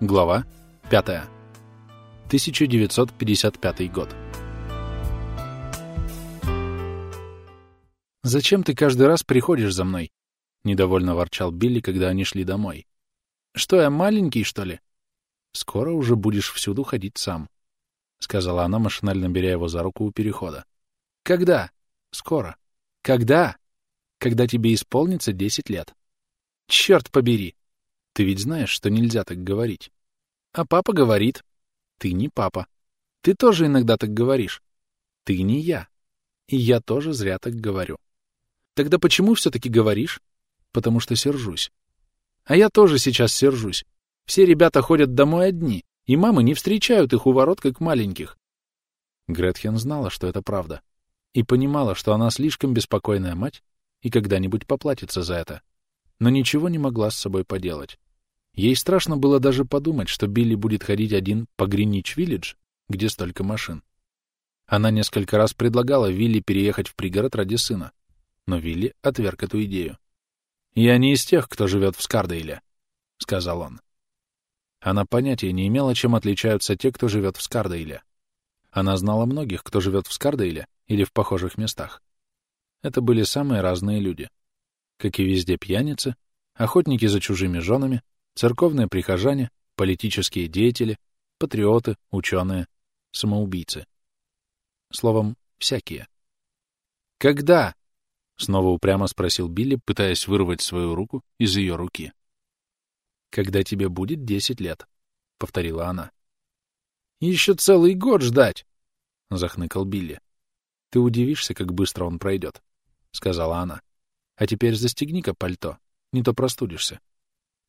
Глава 5. 1955 год. «Зачем ты каждый раз приходишь за мной?» — недовольно ворчал Билли, когда они шли домой. «Что, я маленький, что ли?» «Скоро уже будешь всюду ходить сам», — сказала она, машинально беря его за руку у перехода. «Когда?» «Скоро». «Когда?» «Когда тебе исполнится десять лет». «Черт побери!» Ты ведь знаешь, что нельзя так говорить. А папа говорит. Ты не папа. Ты тоже иногда так говоришь. Ты не я. И я тоже зря так говорю. Тогда почему все-таки говоришь? Потому что сержусь. А я тоже сейчас сержусь. Все ребята ходят домой одни, и мамы не встречают их у ворот, как маленьких. Гретхен знала, что это правда, и понимала, что она слишком беспокойная мать и когда-нибудь поплатится за это, но ничего не могла с собой поделать. Ей страшно было даже подумать, что Билли будет ходить один по Гринич-Виллидж, где столько машин. Она несколько раз предлагала Вилли переехать в пригород ради сына, но Вилли отверг эту идею. «Я не из тех, кто живет в Скардейле», — сказал он. Она понятия не имела, чем отличаются те, кто живет в Скардейле. Она знала многих, кто живет в Скардейле или в похожих местах. Это были самые разные люди. Как и везде пьяницы, охотники за чужими женами, церковные прихожане, политические деятели, патриоты, ученые, самоубийцы. Словом, всякие. «Когда?» — снова упрямо спросил Билли, пытаясь вырвать свою руку из ее руки. «Когда тебе будет десять лет», — повторила она. «Еще целый год ждать!» — захныкал Билли. «Ты удивишься, как быстро он пройдет», — сказала она. «А теперь застегни-ка пальто, не то простудишься».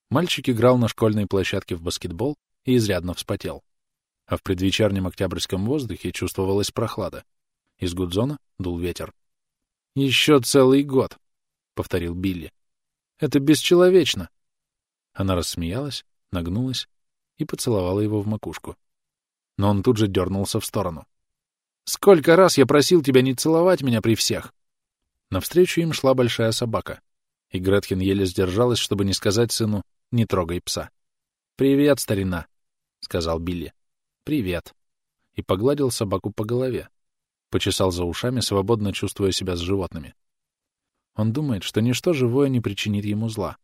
Мальчик играл на школьной площадке в баскетбол и изрядно вспотел. А в предвечернем октябрьском воздухе чувствовалась прохлада. Из гудзона дул ветер. «Еще целый год», — повторил Билли. «Это бесчеловечно». Она рассмеялась, нагнулась и поцеловала его в макушку. Но он тут же дернулся в сторону. «Сколько раз я просил тебя не целовать меня при всех!» Навстречу им шла большая собака, и Гретхен еле сдержалась, чтобы не сказать сыну не трогай пса. «Привет, старина», — сказал Билли. «Привет». И погладил собаку по голове. Почесал за ушами, свободно чувствуя себя с животными. Он думает, что ничто живое не причинит ему зла.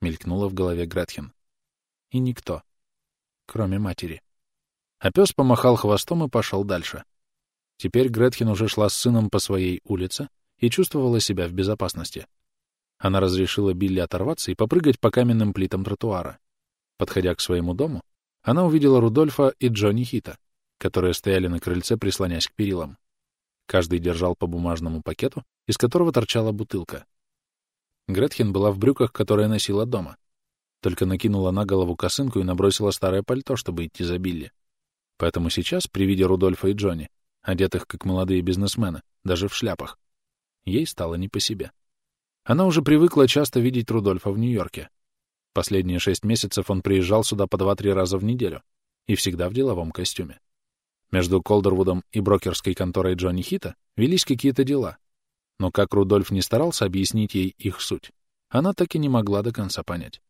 Мелькнуло в голове Гретхен. И никто. Кроме матери. А пес помахал хвостом и пошел дальше. Теперь Гретхен уже шла с сыном по своей улице и чувствовала себя в безопасности. Она разрешила Билли оторваться и попрыгать по каменным плитам тротуара. Подходя к своему дому, она увидела Рудольфа и Джонни Хита, которые стояли на крыльце, прислонясь к перилам. Каждый держал по бумажному пакету, из которого торчала бутылка. Гретхен была в брюках, которые носила дома. Только накинула на голову косынку и набросила старое пальто, чтобы идти за Билли. Поэтому сейчас, при виде Рудольфа и Джонни, одетых как молодые бизнесмены, даже в шляпах, ей стало не по себе. Она уже привыкла часто видеть Рудольфа в Нью-Йорке. Последние шесть месяцев он приезжал сюда по два-три раза в неделю, и всегда в деловом костюме. Между Колдервудом и брокерской конторой Джонни Хита велись какие-то дела, но как Рудольф не старался объяснить ей их суть, она так и не могла до конца понять.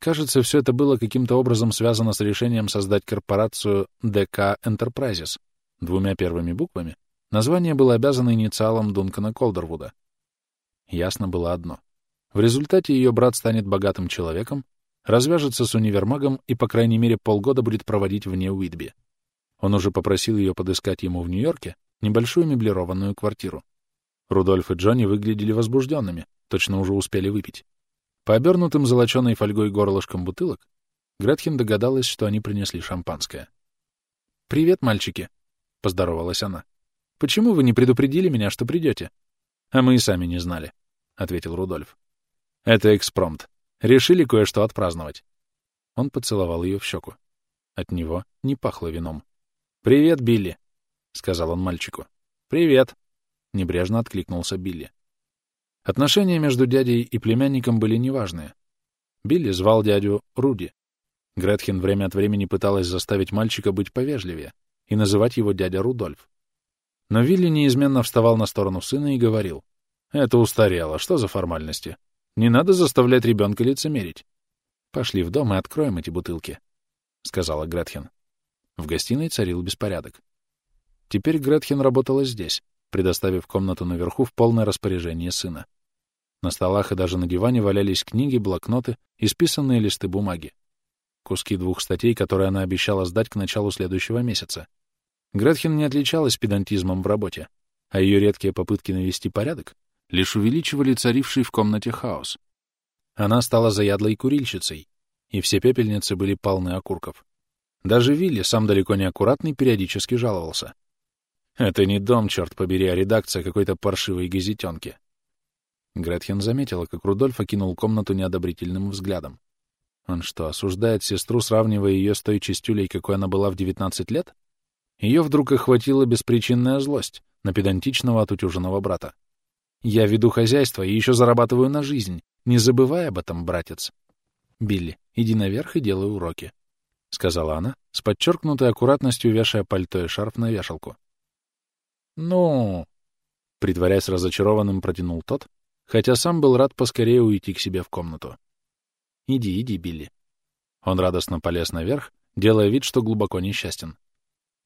Кажется, все это было каким-то образом связано с решением создать корпорацию ДК Enterprises. Двумя первыми буквами название было обязано инициалом Дункана Колдервуда — Ясно было одно. В результате ее брат станет богатым человеком, развяжется с универмагом и, по крайней мере, полгода будет проводить вне Уитби. Он уже попросил ее подыскать ему в Нью-Йорке небольшую меблированную квартиру. Рудольф и Джонни выглядели возбужденными, точно уже успели выпить. По обернутым золоченой фольгой горлышкам бутылок Гретхен догадалась, что они принесли шампанское. «Привет, мальчики», — поздоровалась она. «Почему вы не предупредили меня, что придете?» «А мы и сами не знали», — ответил Рудольф. «Это экспромт. Решили кое-что отпраздновать». Он поцеловал ее в щеку. От него не пахло вином. «Привет, Билли», — сказал он мальчику. «Привет», — небрежно откликнулся Билли. Отношения между дядей и племянником были неважные. Билли звал дядю Руди. Гретхен время от времени пыталась заставить мальчика быть повежливее и называть его дядя Рудольф. Но Вилли неизменно вставал на сторону сына и говорил. «Это устарело. Что за формальности? Не надо заставлять ребенка лицемерить. Пошли в дом и откроем эти бутылки». сказала Гретхен. В гостиной царил беспорядок. Теперь Гретхен работала здесь, предоставив комнату наверху в полное распоряжение сына. На столах и даже на диване валялись книги, блокноты и списанные листы бумаги. Куски двух статей, которые она обещала сдать к началу следующего месяца. Гретхен не отличалась педантизмом в работе, а ее редкие попытки навести порядок лишь увеличивали царивший в комнате хаос. Она стала заядлой курильщицей, и все пепельницы были полны окурков. Даже Вилли, сам далеко не аккуратный, периодически жаловался. «Это не дом, черт побери, а редакция какой-то паршивой газетенки». Гретхен заметила, как Рудольф окинул комнату неодобрительным взглядом. Он что, осуждает сестру, сравнивая ее с той чистюлей, какой она была в 19 лет? Ее вдруг охватила беспричинная злость на педантичного отутюженного брата. «Я веду хозяйство и еще зарабатываю на жизнь. Не забывай об этом, братец». «Билли, иди наверх и делай уроки», — сказала она, с подчеркнутой аккуратностью вешая пальто и шарф на вешалку. «Ну...» — притворяясь разочарованным, протянул тот, хотя сам был рад поскорее уйти к себе в комнату. «Иди, иди, Билли». Он радостно полез наверх, делая вид, что глубоко несчастен.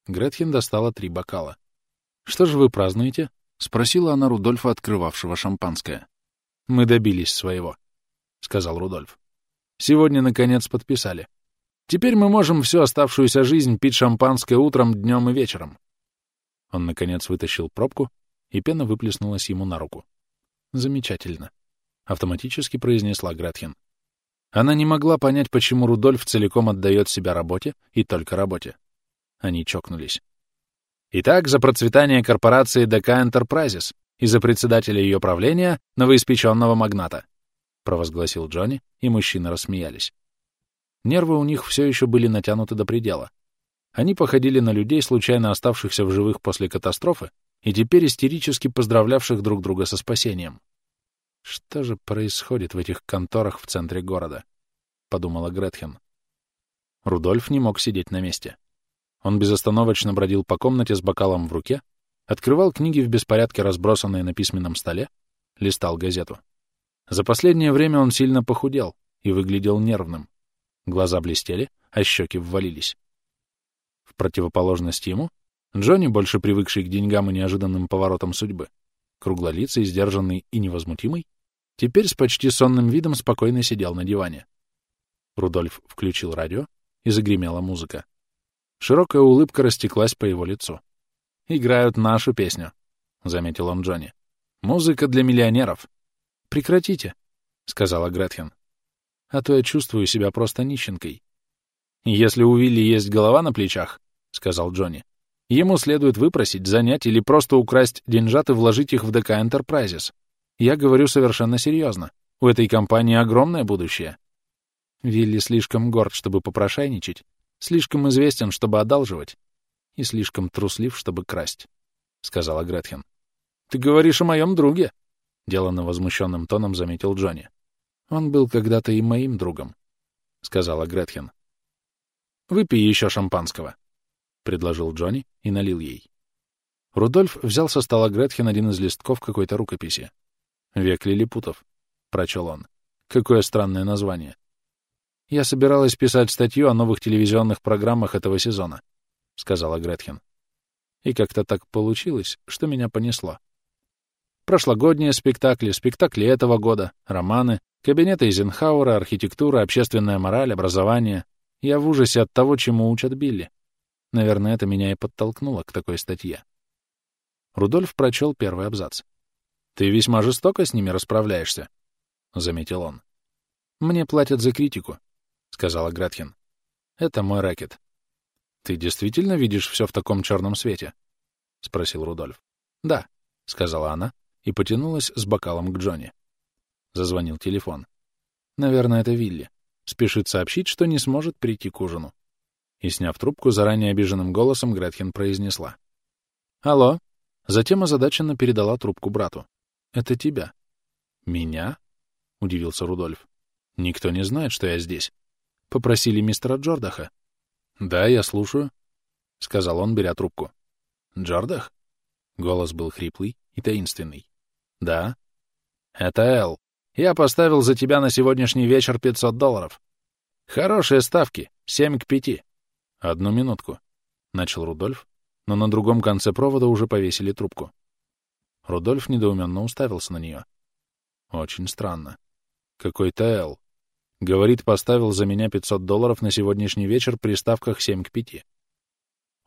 Гретхен достала три бокала. «Что же вы празднуете?» — спросила она Рудольфа, открывавшего шампанское. «Мы добились своего», — сказал Рудольф. «Сегодня, наконец, подписали. Теперь мы можем всю оставшуюся жизнь пить шампанское утром, днем и вечером». Он, наконец, вытащил пробку, и пена выплеснулась ему на руку. «Замечательно», — автоматически произнесла Гретхен. Она не могла понять, почему Рудольф целиком отдает себя работе и только работе. Они чокнулись. Итак, за процветание корпорации DK Enterprises и за председателя ее правления, новоиспеченного магната, — провозгласил Джонни, и мужчины рассмеялись. Нервы у них все еще были натянуты до предела. Они походили на людей, случайно оставшихся в живых после катастрофы, и теперь истерически поздравлявших друг друга со спасением. «Что же происходит в этих конторах в центре города?» — подумала Гретхен. Рудольф не мог сидеть на месте. Он безостановочно бродил по комнате с бокалом в руке, открывал книги в беспорядке, разбросанные на письменном столе, листал газету. За последнее время он сильно похудел и выглядел нервным. Глаза блестели, а щеки ввалились. В противоположность ему, Джонни, больше привыкший к деньгам и неожиданным поворотам судьбы, круглолицый, сдержанный и невозмутимый, теперь с почти сонным видом спокойно сидел на диване. Рудольф включил радио, и загремела музыка. Широкая улыбка растеклась по его лицу. «Играют нашу песню», — заметил он Джонни. «Музыка для миллионеров». «Прекратите», — сказала Гретхен. «А то я чувствую себя просто нищенкой». «Если у Вилли есть голова на плечах», — сказал Джонни, «ему следует выпросить, занять или просто украсть деньжат и вложить их в ДК Enterprises. Я говорю совершенно серьезно. У этой компании огромное будущее». Вилли слишком горд, чтобы попрошайничать, Слишком известен, чтобы одалживать, и слишком труслив, чтобы красть, — сказала Гретхен. — Ты говоришь о моем друге, — деланно возмущенным тоном заметил Джонни. — Он был когда-то и моим другом, — сказала Гретхен. — Выпей еще шампанского, — предложил Джонни и налил ей. Рудольф взял со стола Гретхен один из листков какой-то рукописи. «Век лилипутов», — прочел он. «Какое странное название. «Я собиралась писать статью о новых телевизионных программах этого сезона», — сказала Гретхен. И как-то так получилось, что меня понесло. Прошлогодние спектакли, спектакли этого года, романы, кабинеты Эйзенхауэра, архитектура, общественная мораль, образование. Я в ужасе от того, чему учат Билли. Наверное, это меня и подтолкнуло к такой статье. Рудольф прочел первый абзац. «Ты весьма жестоко с ними расправляешься», — заметил он. «Мне платят за критику», — сказала Гретхен. «Это мой рэкет». «Ты действительно видишь все в таком черном свете?» — спросил Рудольф. «Да», — сказала она и потянулась с бокалом к Джонни. Зазвонил телефон. «Наверное, это Вилли. Спешит сообщить, что не сможет прийти к ужину». И, сняв трубку, заранее обиженным голосом Гретхен произнесла. «Алло?» Затем озадаченно передала трубку брату. «Это тебя». «Меня?» — удивился Рудольф. «Никто не знает, что я здесь». Попросили мистера Джордаха. «Да, я слушаю», — сказал он, беря трубку. «Джордах?» Голос был хриплый и таинственный. «Да». «Это Эл. Я поставил за тебя на сегодняшний вечер 500 долларов. Хорошие ставки, 7 к 5. «Одну минутку», — начал Рудольф, но на другом конце провода уже повесили трубку. Рудольф недоуменно уставился на нее. Очень странно. Какой-то Эл. Говорит, поставил за меня 500 долларов на сегодняшний вечер при ставках 7 к 5.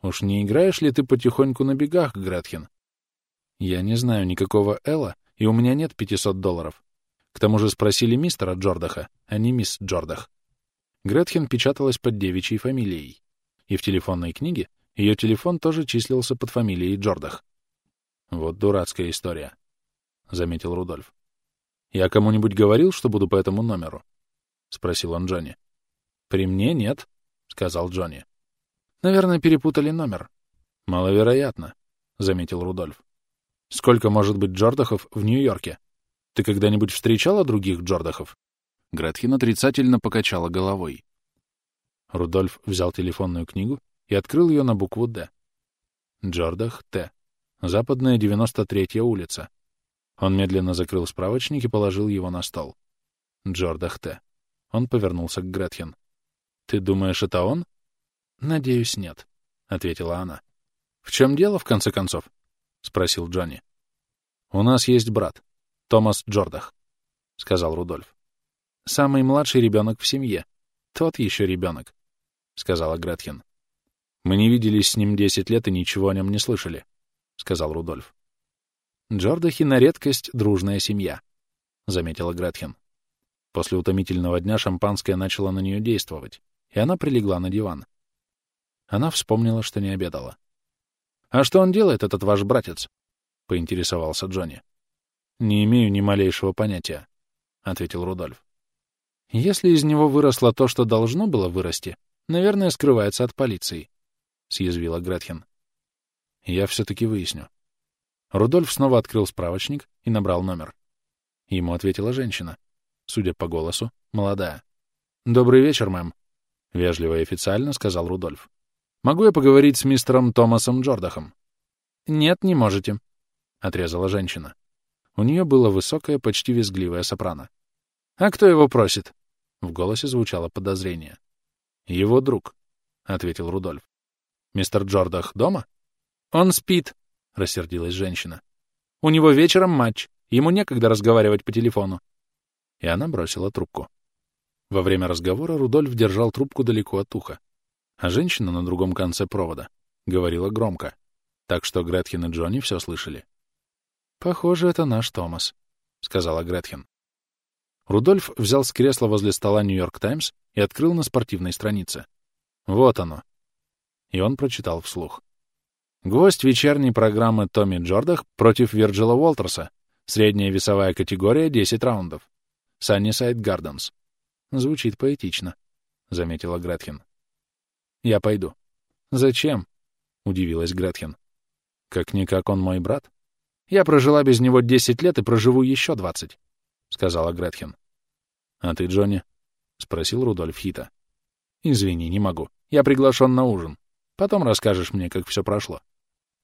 Уж не играешь ли ты потихоньку на бегах, Гретхен? Я не знаю никакого Элла, и у меня нет 500 долларов. К тому же спросили мистера Джордаха, а не мисс Джордах. Гретхен печаталась под девичьей фамилией. И в телефонной книге ее телефон тоже числился под фамилией Джордах. Вот дурацкая история, — заметил Рудольф. «Я кому-нибудь говорил, что буду по этому номеру?» — спросил он Джонни. «При мне нет», — сказал Джонни. «Наверное, перепутали номер». «Маловероятно», — заметил Рудольф. «Сколько может быть Джордахов в Нью-Йорке? Ты когда-нибудь встречала других Джордахов?» Гретхен отрицательно покачала головой. Рудольф взял телефонную книгу и открыл ее на букву «Д». Джордах, Т. Западная, 93-я улица. Он медленно закрыл справочник и положил его на стол. Джордах Т. Он повернулся к Гретхен. «Ты думаешь, это он?» «Надеюсь, нет», — ответила она. «В чем дело, в конце концов?» — спросил Джонни. «У нас есть брат, Томас Джордах», — сказал Рудольф. «Самый младший ребенок в семье. Тот еще ребенок», — сказала Гретхен. «Мы не виделись с ним десять лет и ничего о нем не слышали», — сказал Рудольф. «Джордахи на редкость дружная семья», — заметила Гретхен. После утомительного дня шампанское начало на нее действовать, и она прилегла на диван. Она вспомнила, что не обедала. «А что он делает, этот ваш братец?» — поинтересовался Джонни. «Не имею ни малейшего понятия», — ответил Рудольф. «Если из него выросло то, что должно было вырасти, наверное, скрывается от полиции», — съязвила Гретхен. «Я все-таки выясню», Рудольф снова открыл справочник и набрал номер. Ему ответила женщина. Судя по голосу, молодая. «Добрый вечер, мэм», — вежливо и официально сказал Рудольф. «Могу я поговорить с мистером Томасом Джордахом?» «Нет, не можете», — отрезала женщина. У нее было высокое, почти визгливое сопрано. «А кто его просит?» В голосе звучало подозрение. «Его друг», — ответил Рудольф. «Мистер Джордах дома?» «Он спит», — рассердилась женщина. «У него вечером матч. Ему некогда разговаривать по телефону». И она бросила трубку. Во время разговора Рудольф держал трубку далеко от уха, а женщина на другом конце провода говорила громко, так что Гретхен и Джонни все слышали. «Похоже, это наш Томас», — сказала Гретхен. Рудольф взял с кресла возле стола «Нью-Йорк Таймс» и открыл на спортивной странице. «Вот оно». И он прочитал вслух. Гвоздь вечерней программы Томми Джордах против Вирджила Уолтерса. Средняя весовая категория — 10 раундов. Саннисайд Гарденс. Звучит поэтично, — заметила Гретхен. Я пойду. Зачем? — удивилась Гретхен. Как-никак он мой брат. Я прожила без него 10 лет и проживу еще 20, — сказала Гретхен. А ты, Джонни? — спросил Рудольф Хита. Извини, не могу. Я приглашен на ужин. Потом расскажешь мне, как все прошло.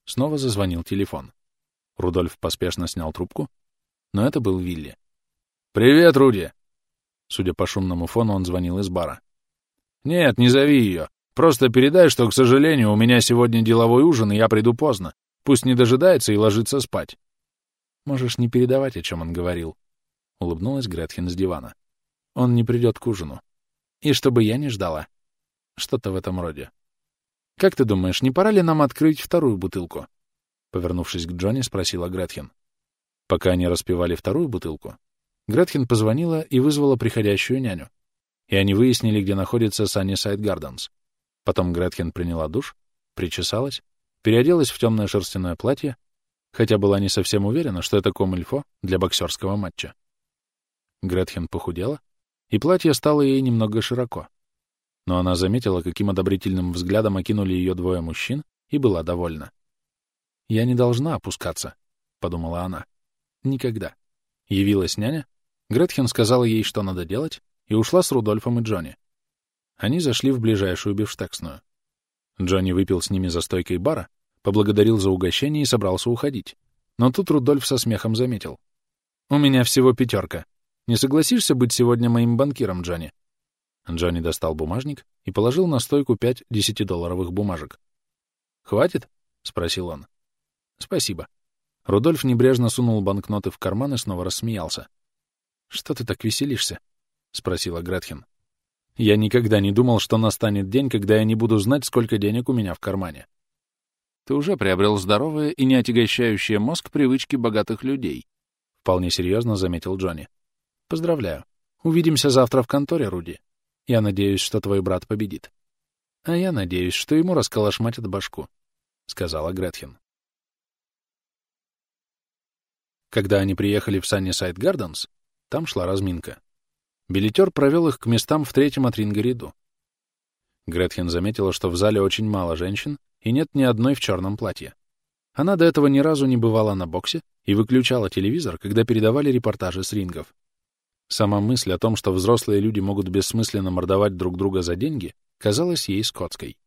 Снова зазвонил телефон. Рудольф поспешно снял трубку, но это был Вилли. «Привет, Руди!» Судя по шумному фону, он звонил из бара. «Нет, не зови ее. Просто передай, что, к сожалению, у меня сегодня деловой ужин, и я приду поздно. Пусть не дожидается и ложится спать». «Можешь не передавать, о чем он говорил», — улыбнулась Гретхен с дивана. «Он не придет к ужину. И чтобы я не ждала. Что-то в этом роде». «Как ты думаешь, не пора ли нам открыть вторую бутылку?» Повернувшись к Джонни, спросила Гретхен. Пока они распивали вторую бутылку, Гретхен позвонила и вызвала приходящую няню, и они выяснили, где находится Саннисайд Гарденс. Потом Гретхен приняла душ, причесалась, переоделась в темное шерстяное платье, хотя была не совсем уверена, что это комильфо для боксерского матча. Гретхен похудела, и платье стало ей немного широко, но она заметила, каким одобрительным взглядом окинули ее двое мужчин, и была довольна. «Я не должна опускаться», — подумала она. «Никогда». Явилась няня, Гретхен сказала ей, что надо делать, и ушла с Рудольфом и Джонни. Они зашли в ближайшую бифштексную. Джонни выпил с ними за стойкой бара, поблагодарил за угощение и собрался уходить. Но тут Рудольф со смехом заметил. «У меня всего пятерка. Не согласишься быть сегодня моим банкиром, Джонни?» Джонни достал бумажник и положил на стойку пять десятидолларовых бумажек. «Хватит?» — спросил он. «Спасибо». Рудольф небрежно сунул банкноты в карман и снова рассмеялся. «Что ты так веселишься?» — спросила Гретхен. «Я никогда не думал, что настанет день, когда я не буду знать, сколько денег у меня в кармане». «Ты уже приобрел здоровые и не отягощающие мозг привычки богатых людей», — вполне серьезно заметил Джонни. «Поздравляю. Увидимся завтра в конторе, Руди. Я надеюсь, что твой брат победит». «А я надеюсь, что ему расколошматят башку», — сказала Гретхен. Когда они приехали в Саннисайд Гарденс, там шла разминка. Билетер провел их к местам в третьем от ринга ряду. Гретхен заметила, что в зале очень мало женщин и нет ни одной в черном платье. Она до этого ни разу не бывала на боксе и выключала телевизор, когда передавали репортажи с рингов. Сама мысль о том, что взрослые люди могут бессмысленно мордовать друг друга за деньги, казалась ей скотской.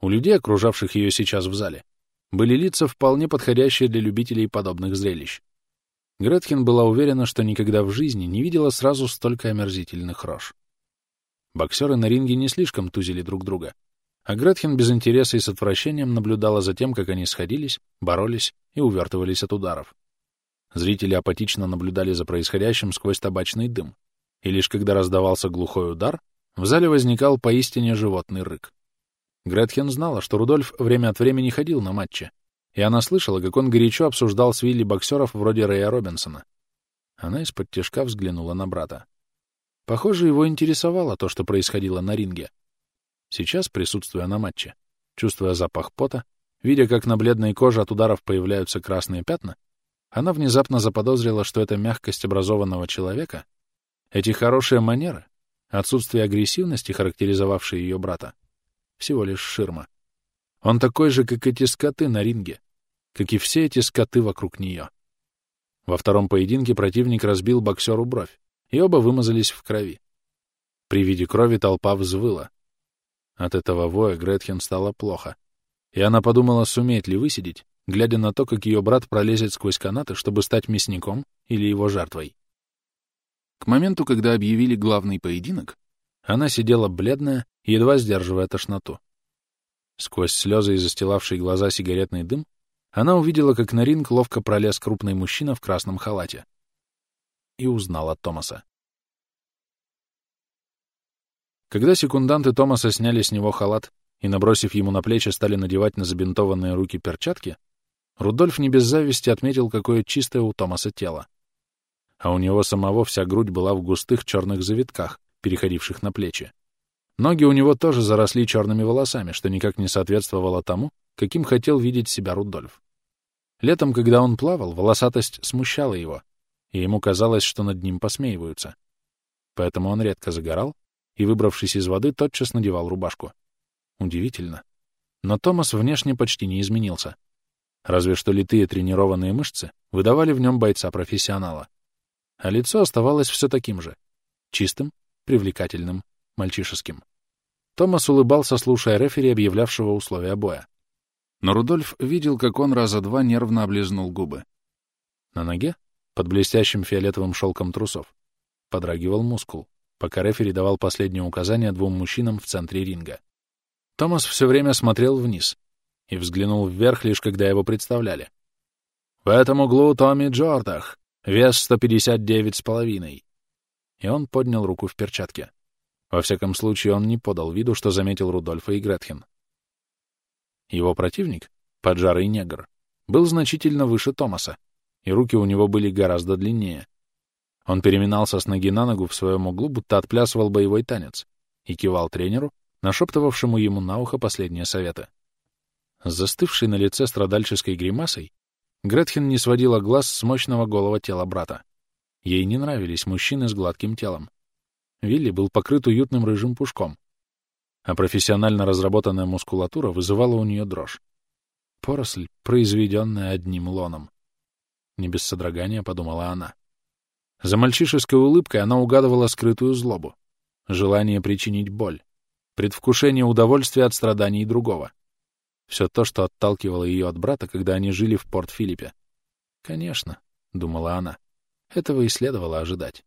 У людей, окружавших ее сейчас в зале, были лица, вполне подходящие для любителей подобных зрелищ. Гретхен была уверена, что никогда в жизни не видела сразу столько омерзительных рож. Боксеры на ринге не слишком тузили друг друга, а Гретхен без интереса и с отвращением наблюдала за тем, как они сходились, боролись и увертывались от ударов. Зрители апатично наблюдали за происходящим сквозь табачный дым, и лишь когда раздавался глухой удар, в зале возникал поистине животный рык. Гретхен знала, что Рудольф время от времени ходил на матчи, и она слышала, как он горячо обсуждал с Вилли боксеров вроде Рэя Робинсона. Она из-под тяжка взглянула на брата. Похоже, его интересовало то, что происходило на ринге. Сейчас, присутствуя на матче, чувствуя запах пота, видя, как на бледной коже от ударов появляются красные пятна, она внезапно заподозрила, что эта мягкость образованного человека, эти хорошие манеры, отсутствие агрессивности, характеризовавшие ее брата, всего лишь ширма. Он такой же, как эти скоты на ринге, как и все эти скоты вокруг нее. Во втором поединке противник разбил боксеру бровь, и оба вымазались в крови. При виде крови толпа взвыла. От этого воя Гретхен стало плохо, и она подумала, сумеет ли высидеть, глядя на то, как ее брат пролезет сквозь канаты, чтобы стать мясником или его жертвой. К моменту, когда объявили главный поединок, она сидела бледная, едва сдерживая тошноту. Сквозь слезы и застилавшие глаза сигаретный дым, она увидела, как на ринг ловко пролез крупный мужчина в красном халате. И узнала Томаса. Когда секунданты Томаса сняли с него халат и, набросив ему на плечи, стали надевать на забинтованные руки перчатки, Рудольф не без зависти отметил, какое чистое у Томаса тело. А у него самого вся грудь была в густых черных завитках, переходивших на плечи. Ноги у него тоже заросли черными волосами, что никак не соответствовало тому, каким хотел видеть себя Рудольф. Летом, когда он плавал, волосатость смущала его, и ему казалось, что над ним посмеиваются. Поэтому он редко загорал и, выбравшись из воды, тотчас надевал рубашку. Удивительно. Но Томас внешне почти не изменился. Разве что литые тренированные мышцы выдавали в нем бойца-профессионала. А лицо оставалось все таким же — чистым, привлекательным, мальчишеским. Томас улыбался, слушая рефери, объявлявшего условия боя. Но Рудольф видел, как он раза два нервно облизнул губы. На ноге, под блестящим фиолетовым шелком трусов, подрагивал мускул, пока рефери давал последнее указание двум мужчинам в центре ринга. Томас все время смотрел вниз и взглянул вверх, лишь когда его представляли. «В этом углу Томми Джордах, вес 159 с половиной». И он поднял руку в перчатке. Во всяком случае, он не подал виду, что заметил Рудольфа и Гретхен. Его противник, поджарый негр, был значительно выше Томаса, и руки у него были гораздо длиннее. Он переминался с ноги на ногу в своем углу, будто отплясывал боевой танец, и кивал тренеру, нашептывавшему ему на ухо последние советы. С застывшей на лице страдальческой гримасой Гретхен не сводила глаз с мощного голого тела брата. Ей не нравились мужчины с гладким телом. Вилли был покрыт уютным рыжим пушком, а профессионально разработанная мускулатура вызывала у нее дрожь. Поросль, произведенная одним лоном. Не без содрогания подумала она. За мальчишеской улыбкой она угадывала скрытую злобу, желание причинить боль, предвкушение удовольствия от страданий другого. Все то, что отталкивало ее от брата, когда они жили в Порт-Филиппе. «Конечно», — думала она, — этого и следовало ожидать.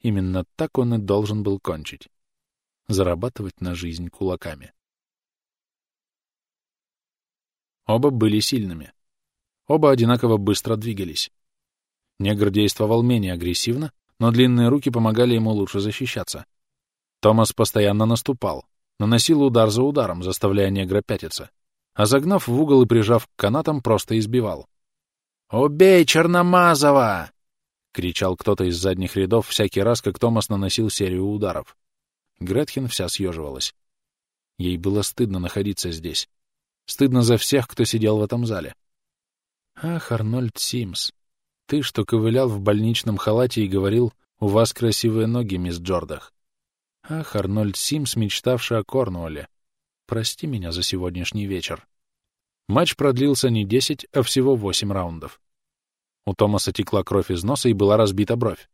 Именно так он и должен был кончить. зарабатывать на жизнь кулаками. Оба были сильными. Оба одинаково быстро двигались. Негр действовал менее агрессивно, но длинные руки помогали ему лучше защищаться. Томас постоянно наступал, наносил удар за ударом, заставляя негра пятиться, а загнав в угол и прижав к канатам, просто избивал. «Убей Черномазова!» — кричал кто-то из задних рядов всякий раз, как Томас наносил серию ударов. Гретхен вся съеживалась. Ей было стыдно находиться здесь. Стыдно за всех, кто сидел в этом зале. Ах, Арнольд Симс, ты, что ковылял в больничном халате и говорил, у вас красивые ноги, мисс Джордах. Ах, Арнольд Симс, мечтавший о Корнуолле. Прости меня за сегодняшний вечер. Матч продлился не десять, а всего восемь раундов. У Томаса текла кровь из носа и была разбита бровь.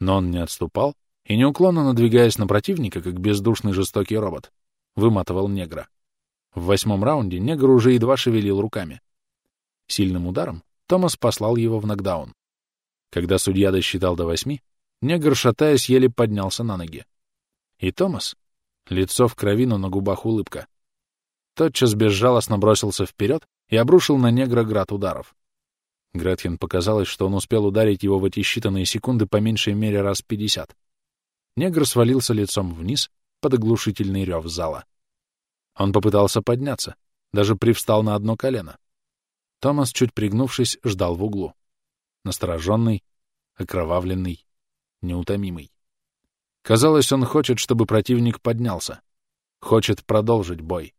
Но он не отступал и, неуклонно надвигаясь на противника, как бездушный жестокий робот, выматывал негра. В восьмом раунде негр уже едва шевелил руками. Сильным ударом Томас послал его в нокдаун. Когда судья досчитал до восьми, негр, шатаясь, еле поднялся на ноги. И Томас, лицо в крови, но на губах улыбка, тотчас безжалостно бросился вперед и обрушил на негра град ударов. Гретхен показалось, что он успел ударить его в эти считанные секунды по меньшей мере раз пятьдесят. Негр свалился лицом вниз под оглушительный рев зала. Он попытался подняться, даже привстал на одно колено. Томас, чуть пригнувшись, ждал в углу. Настороженный, окровавленный, неутомимый. Казалось, он хочет, чтобы противник поднялся. Хочет продолжить бой.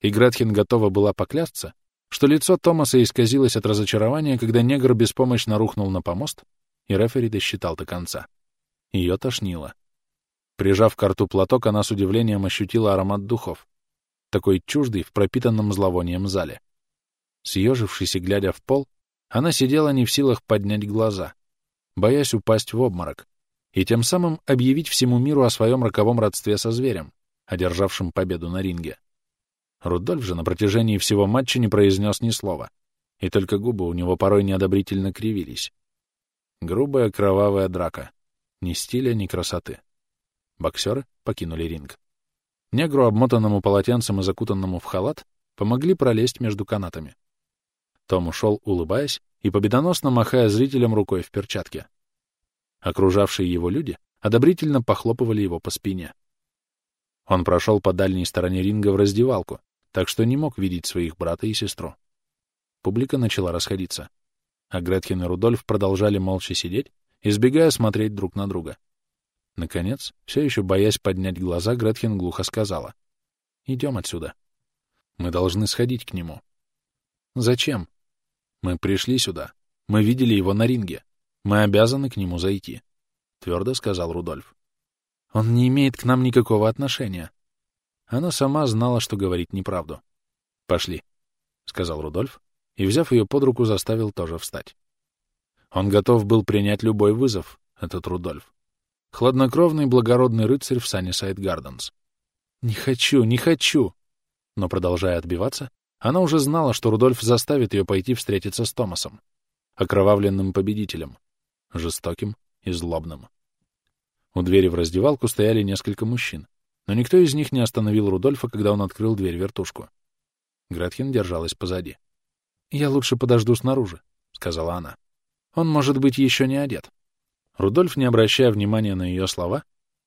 И Гретхен готова была поклясться, что лицо Томаса исказилось от разочарования, когда негр беспомощно рухнул на помост, и рефери досчитал до конца. Ее тошнило. Прижав к рту платок, она с удивлением ощутила аромат духов, такой чуждый в пропитанном зловонием зале. Съежившись и глядя в пол, она сидела не в силах поднять глаза, боясь упасть в обморок, и тем самым объявить всему миру о своем роковом родстве со зверем, одержавшим победу на ринге. Рудольф же на протяжении всего матча не произнес ни слова, и только губы у него порой неодобрительно кривились. Грубая кровавая драка. Ни стиля, ни красоты. Боксеры покинули ринг. Негру, обмотанному полотенцем и закутанному в халат, помогли пролезть между канатами. Том ушел, улыбаясь и победоносно махая зрителям рукой в перчатке. Окружавшие его люди одобрительно похлопывали его по спине. Он прошел по дальней стороне ринга в раздевалку, так что не мог видеть своих брата и сестру. Публика начала расходиться, а Гретхен и Рудольф продолжали молча сидеть, избегая смотреть друг на друга. Наконец, все еще боясь поднять глаза, Гретхен глухо сказала. «Идем отсюда. Мы должны сходить к нему». «Зачем?» «Мы пришли сюда. Мы видели его на ринге. Мы обязаны к нему зайти», — твердо сказал Рудольф. «Он не имеет к нам никакого отношения», она сама знала, что говорить неправду. «Пошли», — сказал Рудольф, и, взяв ее под руку, заставил тоже встать. Он готов был принять любой вызов, этот Рудольф. Хладнокровный благородный рыцарь в Саннисайд Гарденс. «Не хочу, не хочу!» Но, продолжая отбиваться, она уже знала, что Рудольф заставит ее пойти встретиться с Томасом, окровавленным победителем, жестоким и злобным. У двери в раздевалку стояли несколько мужчин, но никто из них не остановил Рудольфа, когда он открыл дверь-вертушку. Гретхен держалась позади. «Я лучше подожду снаружи», — сказала она. «Он, может быть, еще не одет». Рудольф, не обращая внимания на ее слова,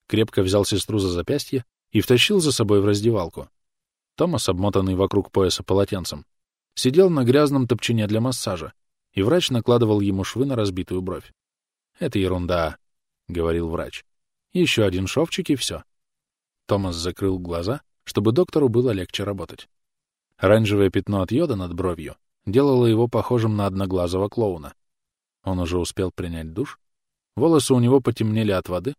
крепко взял сестру за запястье и втащил за собой в раздевалку. Томас, обмотанный вокруг пояса полотенцем, сидел на грязном топчине для массажа, и врач накладывал ему швы на разбитую бровь. «Это ерунда», — говорил врач. «Еще один шовчик и все. Томас закрыл глаза, чтобы доктору было легче работать. Оранжевое пятно от йода над бровью делало его похожим на одноглазого клоуна. Он уже успел принять душ, волосы у него потемнели от воды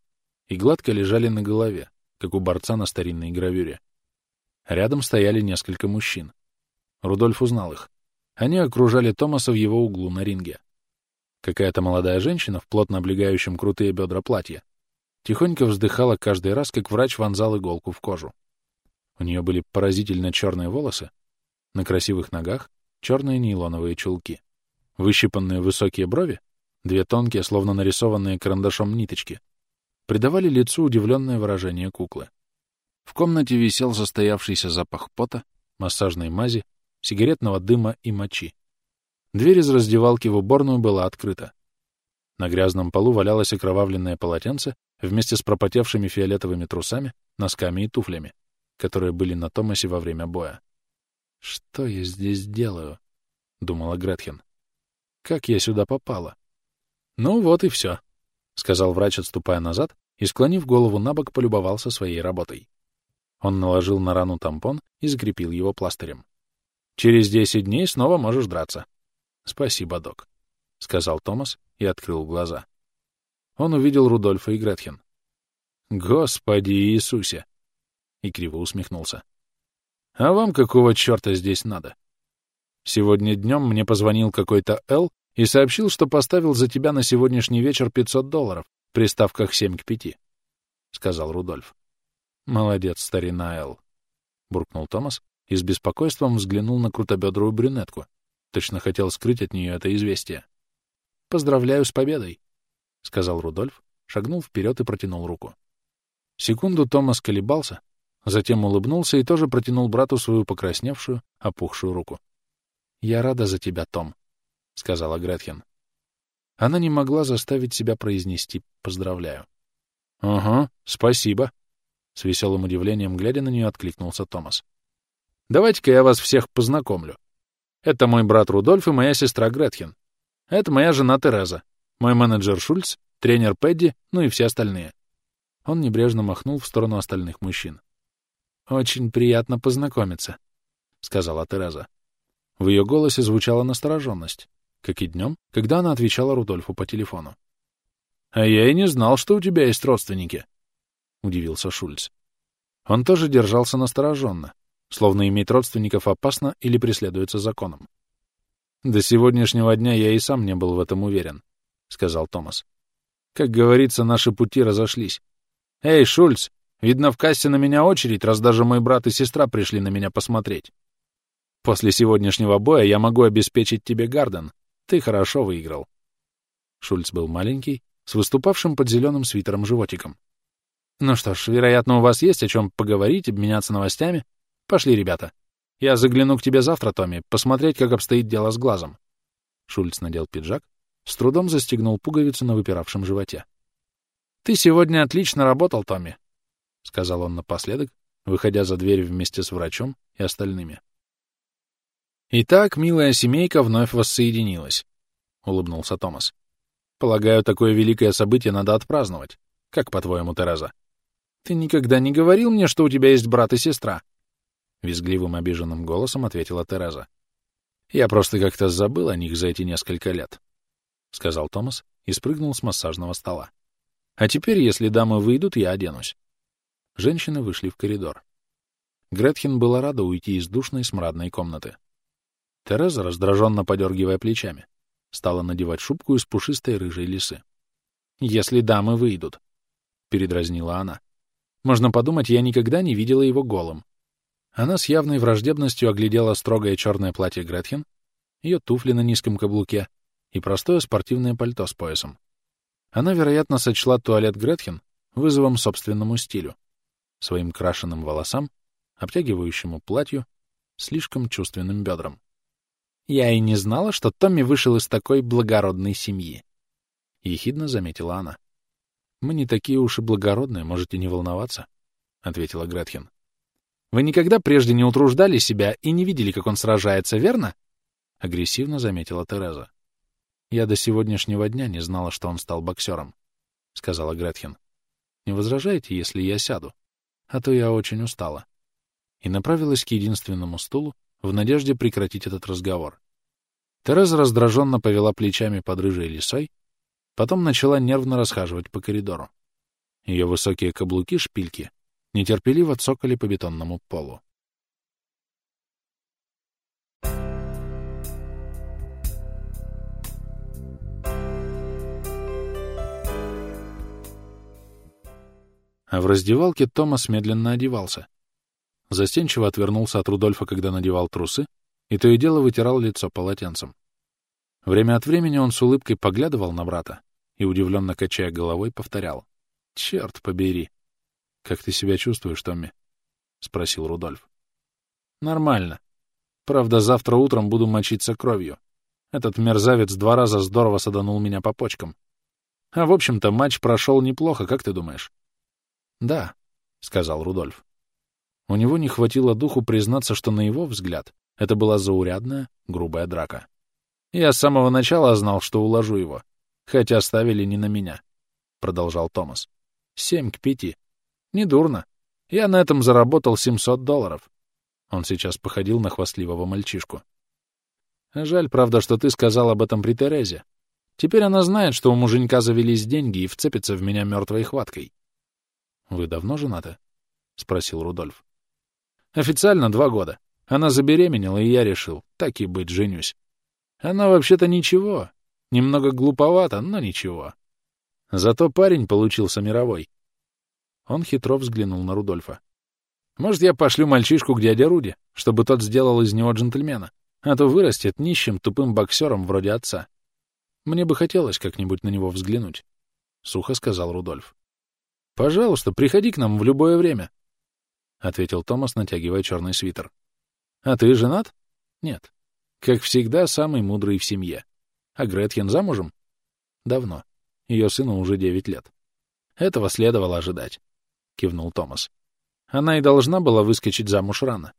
и гладко лежали на голове, как у борца на старинной гравюре. Рядом стояли несколько мужчин. Рудольф узнал их. Они окружали Томаса в его углу на ринге. Какая-то молодая женщина в плотно облегающем крутые бедра платье Тихонько вздыхала каждый раз, как врач вонзал иголку в кожу. У нее были поразительно черные волосы, на красивых ногах черные нейлоновые чулки. Выщипанные высокие брови, две тонкие, словно нарисованные карандашом ниточки, придавали лицу удивленное выражение куклы. В комнате висел застоявшийся запах пота, массажной мази, сигаретного дыма и мочи. Дверь из раздевалки в уборную была открыта. На грязном полу валялось окровавленное полотенце вместе с пропотевшими фиолетовыми трусами, носками и туфлями, которые были на Томасе во время боя. «Что я здесь делаю?» — думала Гретхен. «Как я сюда попала?» «Ну вот и все», — сказал врач, отступая назад, и, склонив голову на бок, полюбовался своей работой. Он наложил на рану тампон и закрепил его пластырем. «Через десять дней снова можешь драться». «Спасибо, док», — сказал Томас и открыл глаза. Он увидел Рудольфа и Гретхен. «Господи Иисусе!» И криво усмехнулся. «А вам какого черта здесь надо? Сегодня днем мне позвонил какой-то Эл и сообщил, что поставил за тебя на сегодняшний вечер 500 долларов при ставках 7 к 5», — сказал Рудольф. «Молодец, старина Эл», — буркнул Томас и с беспокойством взглянул на крутобедрую брюнетку. Точно хотел скрыть от нее это известие. «Поздравляю с победой», — сказал Рудольф, шагнул вперед и протянул руку. Секунду Томас колебался, затем улыбнулся и тоже протянул брату свою покрасневшую, опухшую руку. «Я рада за тебя, Том», — сказала Гретхен. Она не могла заставить себя произнести «поздравляю». «Ага, спасибо», — с веселым удивлением глядя на нее откликнулся Томас. «Давайте-ка я вас всех познакомлю. Это мой брат Рудольф и моя сестра Гретхен. Это моя жена Тереза, мой менеджер Шульц, тренер Пэдди, ну и все остальные». Он небрежно махнул в сторону остальных мужчин. «Очень приятно познакомиться», — сказала Тереза. В ее голосе звучала настороженность, как и днем, когда она отвечала Рудольфу по телефону. «А я и не знал, что у тебя есть родственники», — удивился Шульц. Он тоже держался настороженно, словно иметь родственников опасно или преследуется законом. «До сегодняшнего дня я и сам не был в этом уверен», — сказал Томас. «Как говорится, наши пути разошлись. Эй, Шульц, видно, в кассе на меня очередь, раз даже мой брат и сестра пришли на меня посмотреть. После сегодняшнего боя я могу обеспечить тебе Гарден, ты хорошо выиграл. Шульц был маленький, с выступавшим под зеленым свитером животиком. Ну что ж, вероятно, у вас есть о чем поговорить, обменяться новостями. Пошли, ребята. Я загляну к тебе завтра, Томми, посмотреть, как обстоит дело с глазом. Шульц надел пиджак, с трудом застегнул пуговицу на выпиравшем животе. «Ты сегодня отлично работал, Томми», — сказал он напоследок, выходя за дверь вместе с врачом и остальными. «Итак, милая семейка вновь воссоединилась», — улыбнулся Томас. «Полагаю, такое великое событие надо отпраздновать. Как, по-твоему, Тереза?» «Ты никогда не говорил мне, что у тебя есть брат и сестра?» Визгливым обиженным голосом ответила Тереза. «Я просто как-то забыл о них за эти несколько лет», — сказал Томас и спрыгнул с массажного стола. «А теперь, если дамы выйдут, я оденусь». Женщины вышли в коридор. Гретхен была рада уйти из душной смрадной комнаты. Тереза, раздраженно подергивая плечами, стала надевать шубку из пушистой рыжей лисы. «Если дамы выйдут», — передразнила она. «Можно подумать, я никогда не видела его голым». Она с явной враждебностью оглядела строгое черное платье Гретхен, ее туфли на низком каблуке и простое спортивное пальто с поясом. Она, вероятно, сочла туалет Гретхен вызовом собственному стилю, своим крашеным волосам, обтягивающему платью, слишком чувственным бедрам. Я и не знала, что Томми вышел из такой благородной семьи. Ехидно заметила она. Мы не такие уж и благородные, можете не волноваться, ответила Гретхен. Вы никогда прежде не утруждали себя и не видели, как он сражается, верно? Агрессивно заметила Тереза. Я до сегодняшнего дня не знала, что он стал боксером, сказала Гретхен. Не возражаете, если я сяду? А то я очень устала. И направилась к единственному стулу, в надежде прекратить этот разговор. Тереза раздраженно повела плечами под рыжей лисой, потом начала нервно расхаживать по коридору. Ее высокие каблуки-шпильки нетерпеливо цокали по бетонному полу. А в раздевалке Томас медленно одевался, Застенчиво отвернулся от Рудольфа, когда надевал трусы, и то и дело вытирал лицо полотенцем. Время от времени он с улыбкой поглядывал на брата и, удивленно качая головой, повторял. «Черт побери!» «Как ты себя чувствуешь, Томми?» спросил Рудольф. Нормально. Правда, завтра утром буду мочиться кровью. Этот мерзавец два раза здорово саданул меня по почкам. А в общем-то, матч прошел неплохо, как ты думаешь? Да, сказал Рудольф. У него не хватило духу признаться, что на его взгляд это была заурядная, грубая драка. Я с самого начала знал, что уложу его, хотя ставили не на меня, продолжал Томас. Семь к пяти. Недурно. Я на этом заработал 700 долларов. Он сейчас походил на хвастливого мальчишку. Жаль, правда, что ты сказал об этом при Терезе. Теперь она знает, что у муженька завелись деньги и вцепится в меня мертвой хваткой. — Вы давно женаты? — спросил Рудольф. — Официально два года. Она забеременела, и я решил, так и быть, женюсь. Она вообще-то ничего. Немного глуповато, но ничего. Зато парень получился мировой. Он хитро взглянул на Рудольфа. Может, я пошлю мальчишку к дяде Руди, чтобы тот сделал из него джентльмена, а то вырастет нищим, тупым боксером вроде отца. Мне бы хотелось как-нибудь на него взглянуть, — сухо сказал Рудольф. — Пожалуйста, приходи к нам в любое время, — ответил Томас, натягивая черный свитер. — А ты женат? — Нет. Как всегда, самый мудрый в семье. А Гретхен замужем? — Давно. Ее сыну уже девять лет. — Этого следовало ожидать, — кивнул Томас. Она и должна была выскочить замуж рано.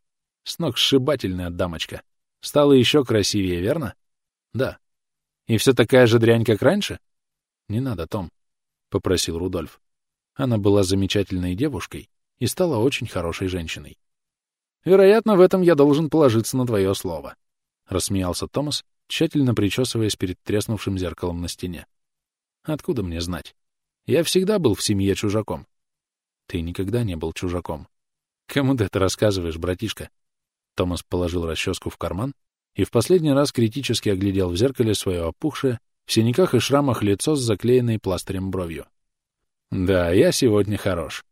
С ног сшибательная дамочка. Стала еще красивее, верно? Да. И все такая же дрянь, как раньше? Не надо, Том, — попросил Рудольф. Она была замечательной девушкой и стала очень хорошей женщиной. Вероятно, в этом я должен положиться на твое слово, — рассмеялся Томас, тщательно причесываясь перед треснувшим зеркалом на стене. Откуда мне знать? Я всегда был в семье чужаком. Ты никогда не был чужаком. Кому ты это рассказываешь, братишка? Томас положил расческу в карман и в последний раз критически оглядел в зеркале свое опухшее, в синяках и шрамах лицо с заклеенной пластырем бровью. Да, я сегодня хорош.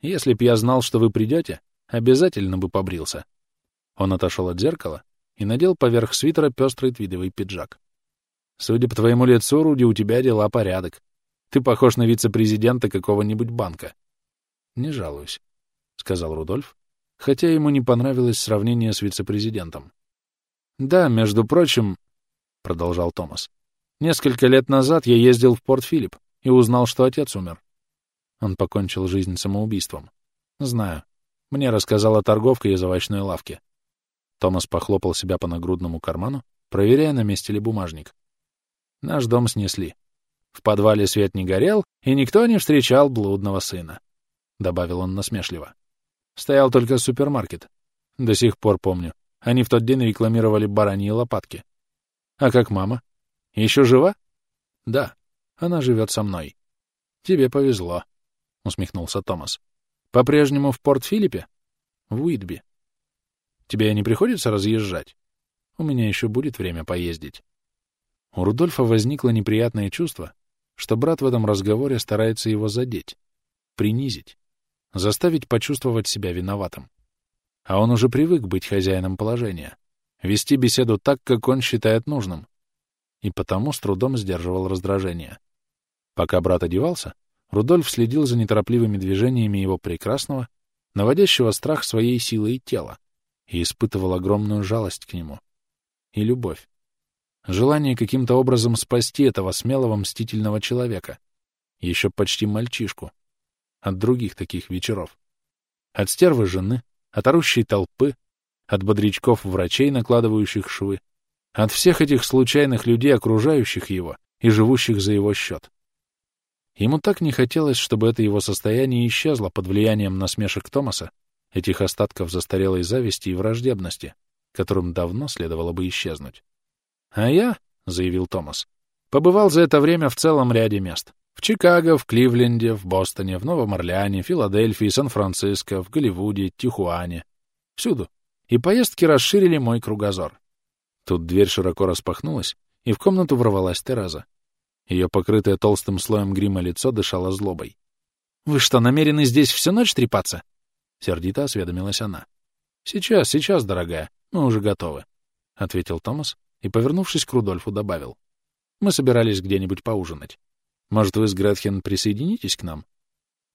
Если б я знал, что вы придете, обязательно бы побрился. Он отошел от зеркала и надел поверх свитера пестрый твидовый пиджак. Судя по твоему лицу, Руди, у тебя дела порядок. Ты похож на вице-президента какого-нибудь банка. «Не жалуюсь», — сказал Рудольф, хотя ему не понравилось сравнение с вице-президентом. «Да, между прочим», — продолжал Томас, — «несколько лет назад я ездил в Порт-Филипп и узнал, что отец умер. Он покончил жизнь самоубийством. Знаю. Мне рассказала торговка из овощной лавки. Томас похлопал себя по нагрудному карману, проверяя, на месте ли бумажник. Наш дом снесли. В подвале свет не горел, и никто не встречал блудного сына. — добавил он насмешливо. Стоял только супермаркет. До сих пор помню. Они в тот день рекламировали бараньи лопатки. А как мама? Еще жива? Да. Она живет со мной. Тебе повезло, — усмехнулся Томас. По-прежнему в Порт-Филиппе? В Уитби. Тебе не приходится разъезжать? У меня еще будет время поездить. У Рудольфа возникло неприятное чувство, что брат в этом разговоре старается его задеть, принизить заставить почувствовать себя виноватым. А он уже привык быть хозяином положения, вести беседу так, как он считает нужным, и потому с трудом сдерживал раздражение. Пока брат одевался, Рудольф следил за неторопливыми движениями его прекрасного, наводящего страх своей силой тела, и испытывал огромную жалость к нему. И любовь. Желание каким-то образом спасти этого смелого мстительного человека, еще почти мальчишку, от других таких вечеров. От стервы жены, от орущей толпы, от бодрячков врачей, накладывающих швы, от всех этих случайных людей, окружающих его и живущих за его счет. Ему так не хотелось, чтобы это его состояние исчезло под влиянием насмешек Томаса, этих остатков застарелой зависти и враждебности, которым давно следовало бы исчезнуть. «А я», — заявил Томас, — побывал за это время в целом ряде мест. В Чикаго, в Кливленде, в Бостоне, в Новом Орлеане, Филадельфии, Сан-Франциско, в Голливуде, Тихуане. Всюду. И поездки расширили мой кругозор. Тут дверь широко распахнулась, и в комнату ворвалась Тереза. Ее покрытое толстым слоем грима лицо дышало злобой. «Вы что, намерены здесь всю ночь трепаться?» Сердито осведомилась она. «Сейчас, сейчас, дорогая, мы уже готовы», — ответил Томас и, повернувшись к Рудольфу, добавил. «Мы собирались где-нибудь поужинать. Может, вы с Гретхен присоединитесь к нам?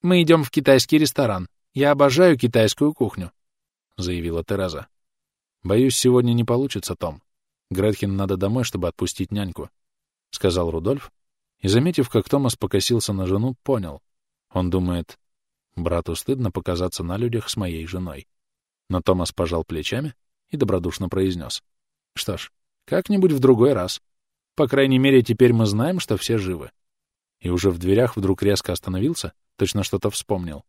Мы идем в китайский ресторан. Я обожаю китайскую кухню. — заявила Тереза. «Боюсь, сегодня не получится, Том. Гретхен надо домой, чтобы отпустить няньку», — сказал Рудольф, и, заметив, как Томас покосился на жену, понял. Он думает, брату стыдно показаться на людях с моей женой. Но Томас пожал плечами и добродушно произнес. «Что ж, как-нибудь в другой раз. По крайней мере, теперь мы знаем, что все живы». И уже в дверях вдруг резко остановился, точно что-то вспомнил.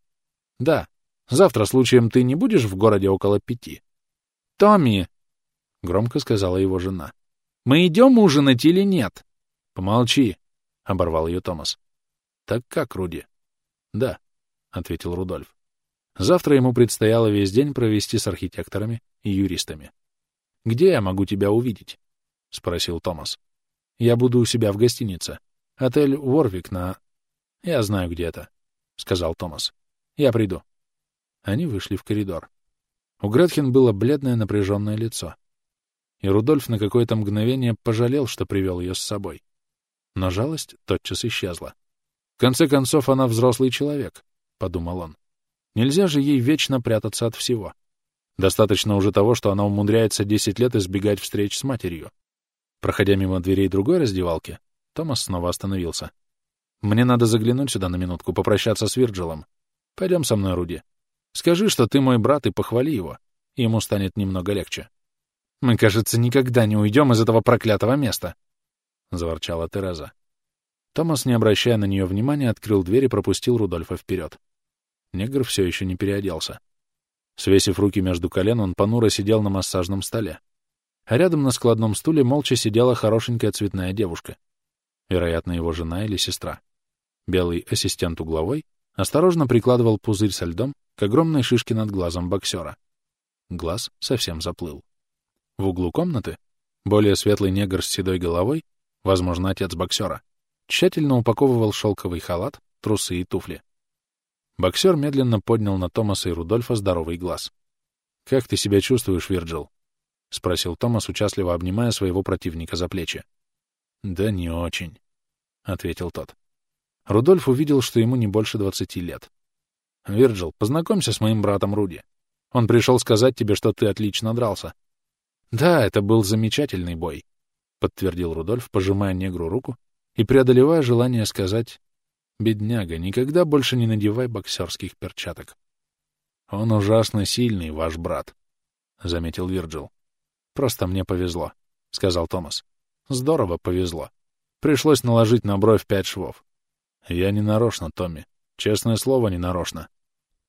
«Да, завтра случаем ты не будешь в городе около пяти?» «Томми!» — громко сказала его жена. «Мы идем ужинать или нет?» «Помолчи!» — оборвал ее Томас. «Так как, Руди?» «Да», — ответил Рудольф. Завтра ему предстояло весь день провести с архитекторами и юристами. «Где я могу тебя увидеть?» — спросил Томас. «Я буду у себя в гостинице. Отель Уорвик на...» «Я знаю, где это», — сказал Томас. «Я приду». Они вышли в коридор. У Гретхен было бледное напряженное лицо. И Рудольф на какое-то мгновение пожалел, что привел ее с собой. Но жалость тотчас исчезла. В конце концов, она взрослый человек, — подумал он. Нельзя же ей вечно прятаться от всего. Достаточно уже того, что она умудряется десять лет избегать встреч с матерью. Проходя мимо дверей другой раздевалки, Томас снова остановился. «Мне надо заглянуть сюда на минутку, попрощаться с Вирджилом. Пойдем со мной, Руди. Скажи, что ты мой брат, и похвали его. Ему станет немного легче». «Мы, кажется, никогда не уйдем из этого проклятого места», — заворчала Тереза. Томас, не обращая на нее внимания, открыл дверь и пропустил Рудольфа вперед. Негр все еще не переоделся. Свесив руки между колен, он понуро сидел на массажном столе. А рядом на складном стуле молча сидела хорошенькая цветная девушка. Вероятно, его жена или сестра. Белый ассистент угловой осторожно прикладывал пузырь со льдом к огромной шишке над глазом боксера. Глаз совсем заплыл. В углу комнаты более светлый негр с седой головой, возможно, отец боксера, тщательно упаковывал шелковый халат, трусы и туфли. Боксер медленно поднял на Томаса и Рудольфа здоровый глаз. «Как ты себя чувствуешь, Вирджил?» — спросил Томас, участливо обнимая своего противника за плечи. «Да не очень», — ответил тот. Рудольф увидел, что ему не больше двадцати лет. «Вирджил, познакомься с моим братом Руди. Он пришел сказать тебе, что ты отлично дрался». «Да, это был замечательный бой», — подтвердил Рудольф, пожимая негру руку и преодолевая желание сказать Бедняга, никогда больше не надевай боксерских перчаток. Он ужасно сильный, ваш брат, — заметил Вирджил. Просто мне повезло, — сказал Томас. Здорово повезло. Пришлось наложить на бровь пять швов. Я не нарочно, Томми. Честное слово, не нарочно.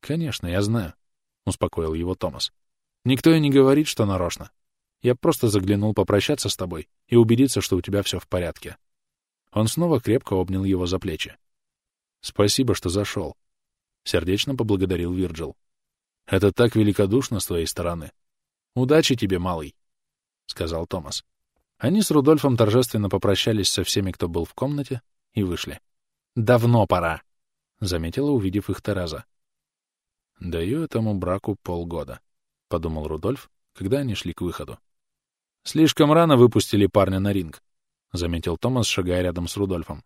Конечно, я знаю, — успокоил его Томас. Никто и не говорит, что нарочно. Я просто заглянул попрощаться с тобой и убедиться, что у тебя все в порядке. Он снова крепко обнял его за плечи. Спасибо, что зашел. Сердечно поблагодарил Вирджил. Это так великодушно с твоей стороны. Удачи тебе, малый, — сказал Томас. Они с Рудольфом торжественно попрощались со всеми, кто был в комнате, и вышли. «Давно пора», — заметила, увидев их Тереза. «Даю этому браку полгода», — подумал Рудольф, когда они шли к выходу. «Слишком рано выпустили парня на ринг», — заметил Томас, шагая рядом с Рудольфом.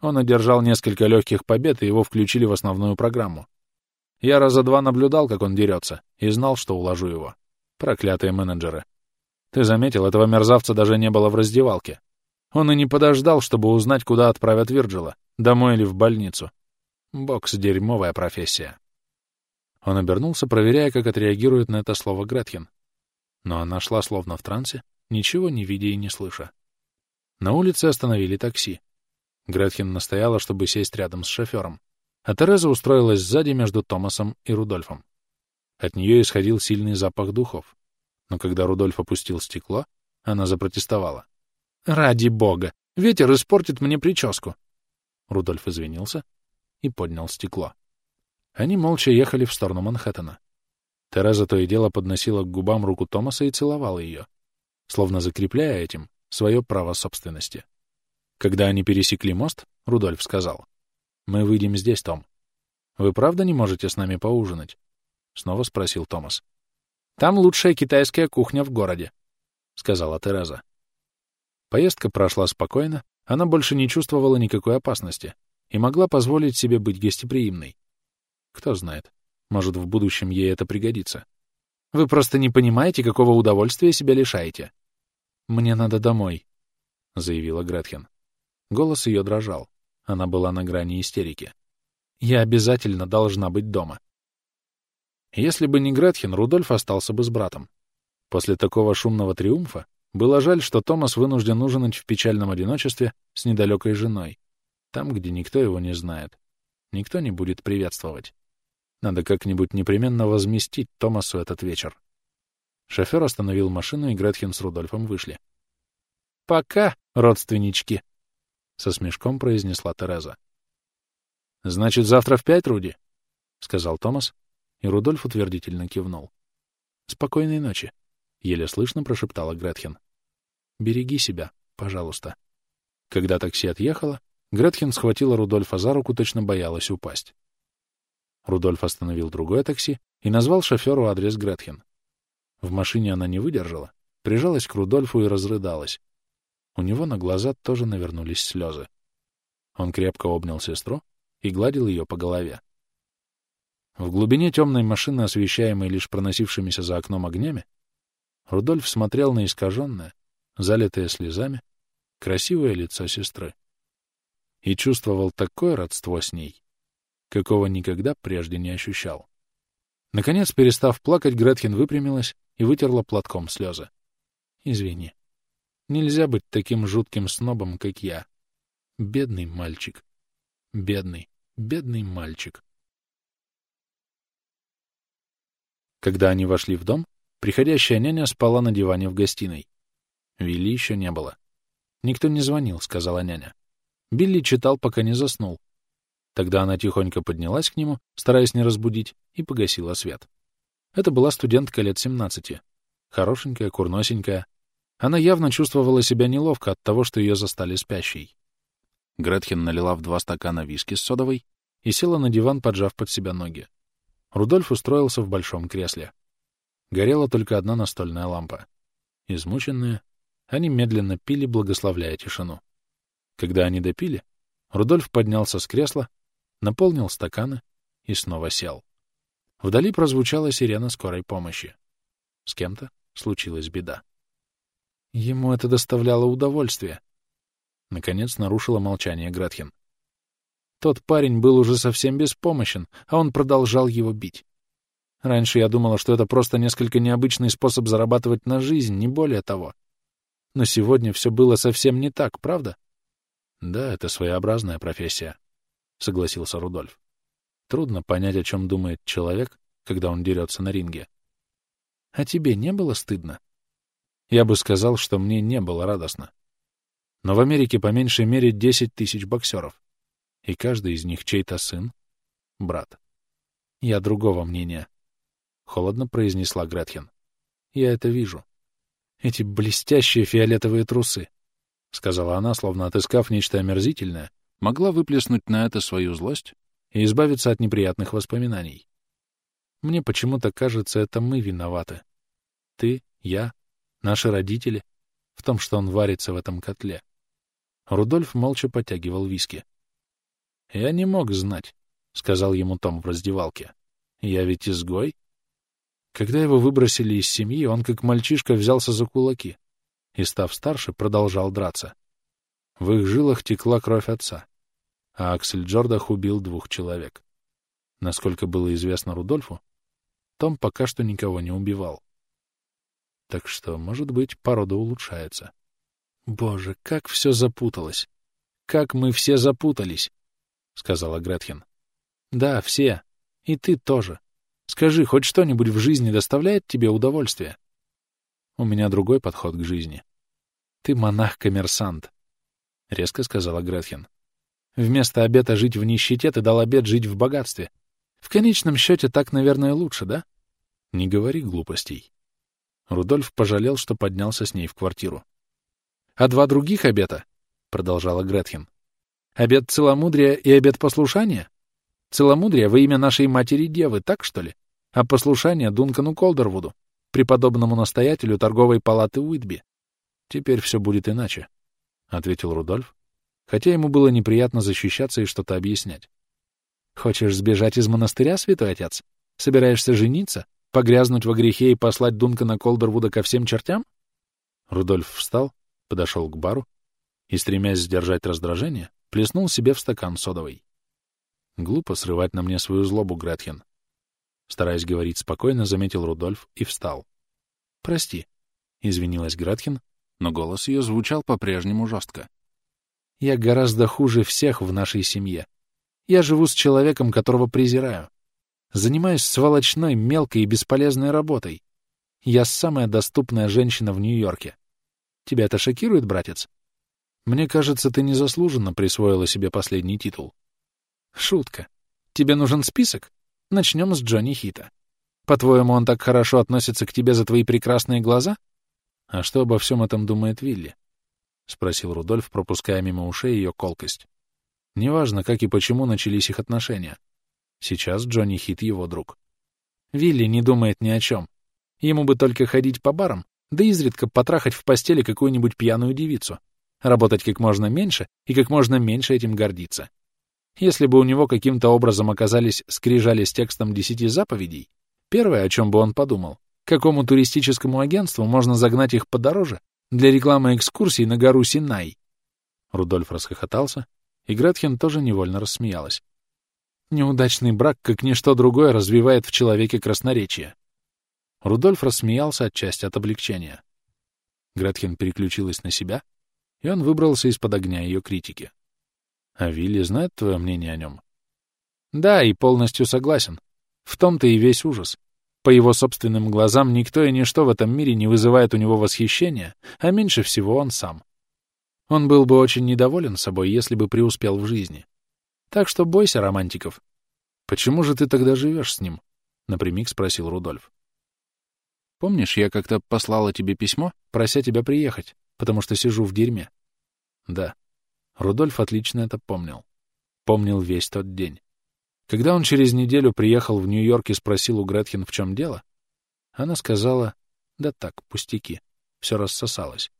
Он одержал несколько легких побед, и его включили в основную программу. Я раза два наблюдал, как он дерется, и знал, что уложу его. Проклятые менеджеры. Ты заметил, этого мерзавца даже не было в раздевалке. Он и не подождал, чтобы узнать, куда отправят Вирджила, домой или в больницу. Бокс — дерьмовая профессия. Он обернулся, проверяя, как отреагирует на это слово Гретхен. Но она шла словно в трансе, ничего не видя и не слыша. На улице остановили такси. Гретхен настояла, чтобы сесть рядом с шофером, а Тереза устроилась сзади между Томасом и Рудольфом. От нее исходил сильный запах духов, но когда Рудольф опустил стекло, она запротестовала. «Ради бога! Ветер испортит мне прическу!» Рудольф извинился и поднял стекло. Они молча ехали в сторону Манхэттена. Тереза то и дело подносила к губам руку Томаса и целовала ее, словно закрепляя этим свое право собственности. Когда они пересекли мост, Рудольф сказал. «Мы выйдем здесь, Том. Вы правда не можете с нами поужинать?» Снова спросил Томас. «Там лучшая китайская кухня в городе», — сказала Тереза. Поездка прошла спокойно, она больше не чувствовала никакой опасности и могла позволить себе быть гостеприимной. Кто знает, может, в будущем ей это пригодится. Вы просто не понимаете, какого удовольствия себя лишаете. Мне надо домой, — заявила Гретхен. Голос ее дрожал. Она была на грани истерики. Я обязательно должна быть дома. Если бы не Гретхен, Рудольф остался бы с братом. После такого шумного триумфа было жаль, что Томас вынужден ужинать в печальном одиночестве с недалекой женой, там, где никто его не знает. Никто не будет приветствовать. Надо как-нибудь непременно возместить Томасу этот вечер. Шофер остановил машину, и Гретхен с Рудольфом вышли. «Пока, родственнички!» — со смешком произнесла Тереза. «Значит, завтра в пять, Руди?» — сказал Томас, и Рудольф утвердительно кивнул. «Спокойной ночи!» — еле слышно прошептала Гретхен. «Береги себя, пожалуйста». Когда такси отъехало, Гретхен схватила Рудольфа за руку, точно боялась упасть. Рудольф остановил другое такси и назвал шоферу адрес Гретхен. В машине она не выдержала, прижалась к Рудольфу и разрыдалась. У него на глаза тоже навернулись слезы. Он крепко обнял сестру и гладил ее по голове. В глубине темной машины, освещаемой лишь проносившимися за окном огнями, Рудольф смотрел на искаженное, залитое слезами, красивое лицо сестры и чувствовал такое родство с ней, какого никогда прежде не ощущал. Наконец, перестав плакать, Гретхен выпрямилась и вытерла платком слезы. «Извини. Нельзя быть таким жутким снобом, как я. Бедный мальчик. Бедный, бедный мальчик». Когда они вошли в дом, приходящая няня спала на диване в гостиной. Вилли еще не было. «Никто не звонил», — сказала няня. Билли читал, пока не заснул, Тогда она тихонько поднялась к нему, стараясь не разбудить, и погасила свет. Это была студентка лет 17. Хорошенькая, курносенькая. Она явно чувствовала себя неловко от того, что ее застали спящей. Гретхен налила в два стакана виски с содовой и села на диван, поджав под себя ноги. Рудольф устроился в большом кресле. Горела только одна настольная лампа. Измученные, они медленно пили, благословляя тишину. Когда они допили, Рудольф поднялся с кресла, наполнил стаканы и снова сел. Вдали прозвучала сирена скорой помощи. С кем-то случилась беда. Ему это доставляло удовольствие. Наконец нарушила молчание Гретхен. Тот парень был уже совсем беспомощен, а он продолжал его бить. Раньше я думала, что это просто несколько необычный способ зарабатывать на жизнь, не более того. Но сегодня все было совсем не так, правда? Да, это своеобразная профессия. — согласился Рудольф. Трудно понять, о чем думает человек, когда он дерется на ринге. — А тебе не было стыдно? Я бы сказал, что мне не было радостно. Но в Америке по меньшей мере 10 тысяч боксеров, и каждый из них чей-то сын, брат. Я другого мнения, — холодно произнесла Гретхен. Я это вижу. Эти блестящие фиолетовые трусы, — сказала она, словно отыскав нечто омерзительное, могла выплеснуть на это свою злость и избавиться от неприятных воспоминаний. Мне почему-то кажется, это мы виноваты. Ты, я, наши родители, в том, что он варится в этом котле. Рудольф молча подтягивал виски. «Я не мог знать», — сказал ему Том в раздевалке. «Я ведь изгой». Когда его выбросили из семьи, он, как мальчишка, взялся за кулаки и, став старше, продолжал драться. В их жилах текла кровь отца, а Аксель Джордах убил двух человек. Насколько было известно Рудольфу, Том пока что никого не убивал. Так что, может быть, порода улучшается. Боже, как все запуталось! Как мы все запутались! — сказала Гретхен. Да, все. И ты тоже. Скажи, хоть что-нибудь в жизни доставляет тебе удовольствие? У меня другой подход к жизни. Ты монах-коммерсант. — резко сказала Гретхен. «Вместо обета жить в нищете ты дал обет жить в богатстве. В конечном счете так, наверное, лучше, да?» «Не говори глупостей». Рудольф пожалел, что поднялся с ней в квартиру. «А два других обета?» — продолжала Гретхен. «Обет целомудрия и обет послушания? Целомудрие во имя нашей матери-девы, так что ли? А послушание Дункану Колдервуду, преподобному настоятелю торговой палаты Уитби. Теперь все будет иначе. — ответил Рудольф, хотя ему было неприятно защищаться и что-то объяснять. «Хочешь сбежать из монастыря, святой отец? Собираешься жениться? Погрязнуть во грехе и послать Дункана Колдервуда ко всем чертям? Рудольф встал, подошел к бару и, стремясь сдержать раздражение, плеснул себе в стакан содовой. Глупо срывать на мне свою злобу, Гретхен. Стараясь говорить спокойно, заметил Рудольф и встал. «Прости», — извинилась Гретхен, но голос ее звучал по-прежнему жестко. «Я гораздо хуже всех в нашей семье. Я живу с человеком, которого презираю. Занимаюсь сволочной, мелкой и бесполезной работой. Я самая доступная женщина в Нью-Йорке. Тебя это шокирует, братец? Мне кажется, ты незаслуженно присвоила себе последний титул. Шутка. Тебе нужен список? Начнем с Джонни Хита. По-твоему, он так хорошо относится к тебе за твои прекрасные глаза? А что обо всем этом думает Вилли? — спросил Рудольф, пропуская мимо ушей ее колкость. Неважно, как и почему начались их отношения. Сейчас Джонни Хит его друг. Вилли не думает ни о чем. Ему бы только ходить по барам, да изредка потрахать в постели какую-нибудь пьяную девицу, работать как можно меньше и как можно меньше этим гордиться. Если бы у него каким-то образом оказались скрижали с текстом десяти заповедей, первое, о чем бы он подумал, какому туристическому агентству можно загнать их подороже для рекламы экскурсий на гору Синай. Рудольф расхохотался, и Гретхен тоже невольно рассмеялась. Неудачный брак, как ничто другое, развивает в человеке красноречие. Рудольф рассмеялся отчасти от облегчения. Гретхен переключилась на себя, и он выбрался из-под огня ее критики. А Вилли знает твое мнение о нем? Да, и полностью согласен. В том-то и весь ужас. По его собственным глазам никто и ничто в этом мире не вызывает у него восхищения, а меньше всего он сам. Он был бы очень недоволен собой, если бы преуспел в жизни. Так что бойся романтиков. Почему же ты тогда живешь с ним? Напрямик спросил Рудольф. Помнишь, я как-то послала тебе письмо, прося тебя приехать, потому что сижу в дерьме? Да. Рудольф отлично это помнил. Помнил весь тот день. Когда он через неделю приехал в Нью-Йорк и спросил у Гретхен, в чем дело, она сказала, да так, пустяки, все рассосалось.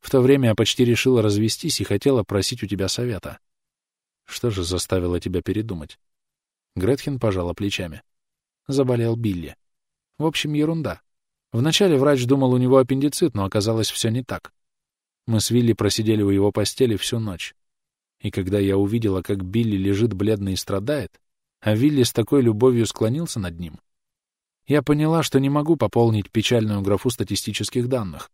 В то время я почти решила развестись и хотела просить у тебя совета. Что же заставило тебя передумать? Гретхен пожала плечами. Заболел Билли. В общем, ерунда. Вначале врач думал, у него аппендицит, но оказалось все не так. Мы с Вилли просидели у его постели всю ночь. И когда я увидела, как Билли лежит бледный и страдает, а Вилли с такой любовью склонился над ним, я поняла, что не могу пополнить печальную графу статистических данных,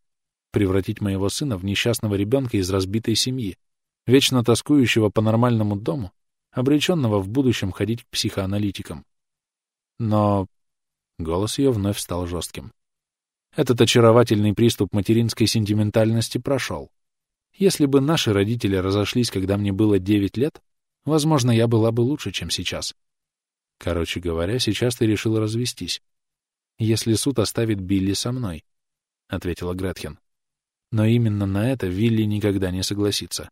превратить моего сына в несчастного ребенка из разбитой семьи, вечно тоскующего по нормальному дому, обреченного в будущем ходить к психоаналитикам. Но голос ее вновь стал жестким. Этот очаровательный приступ материнской сентиментальности прошел. Если бы наши родители разошлись, когда мне было 9 лет, возможно, я была бы лучше, чем сейчас. Короче говоря, сейчас ты решил развестись. Если суд оставит Билли со мной, — ответила Гретхен. Но именно на это Вилли никогда не согласится.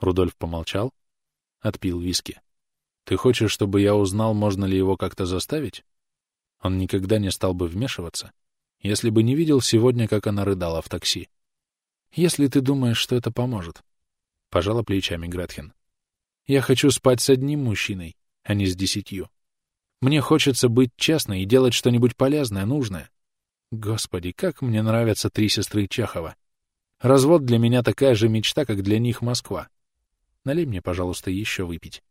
Рудольф помолчал, отпил виски. Ты хочешь, чтобы я узнал, можно ли его как-то заставить? Он никогда не стал бы вмешиваться, если бы не видел сегодня, как она рыдала в такси. Если ты думаешь, что это поможет. Пожала плечами Гретхен. Я хочу спать с одним мужчиной, а не с десятью. Мне хочется быть честной и делать что-нибудь полезное, нужное. Господи, как мне нравятся три сестры Чехова. Развод для меня такая же мечта, как для них Москва. Налей мне, пожалуйста, еще выпить.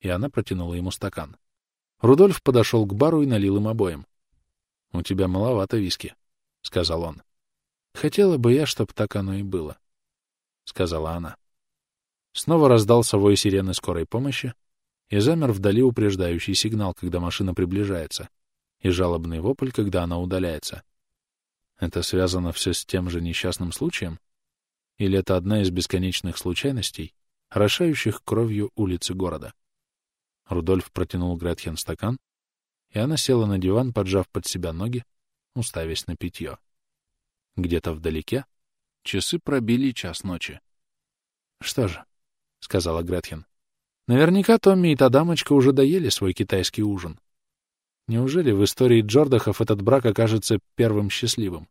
И она протянула ему стакан. Рудольф подошел к бару и налил им обоим. — У тебя маловато виски, — сказал он. — Хотела бы я, чтоб так оно и было, — сказала она. Снова раздался вой сирены скорой помощи, и замер вдали упреждающий сигнал, когда машина приближается, и жалобный вопль, когда она удаляется. Это связано все с тем же несчастным случаем? Или это одна из бесконечных случайностей, орошающих кровью улицы города? Рудольф протянул Гретхен стакан, и она села на диван, поджав под себя ноги, уставясь на питье. Где-то вдалеке часы пробили час ночи. — Что же, — сказала Гретхен, — наверняка Томми и та дамочка уже доели свой китайский ужин. Неужели в истории Джордахов этот брак окажется первым счастливым?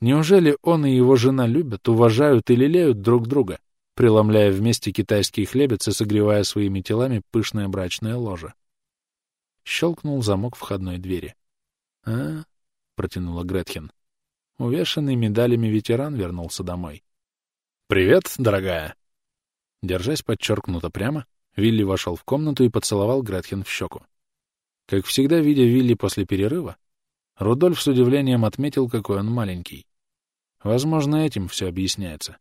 Неужели он и его жена любят, уважают и лелеют друг друга, преломляя вместе китайские хлебец и согревая своими телами пышное брачное ложе? Щелкнул замок входной двери. «А?» — протянула Гретхен. Увешанный медалями ветеран вернулся домой. «Привет, дорогая!» Держась подчеркнуто прямо, Вилли вошел в комнату и поцеловал Гретхен в щеку. Как всегда, видя Вилли после перерыва, Рудольф с удивлением отметил, какой он маленький. Возможно, этим все объясняется.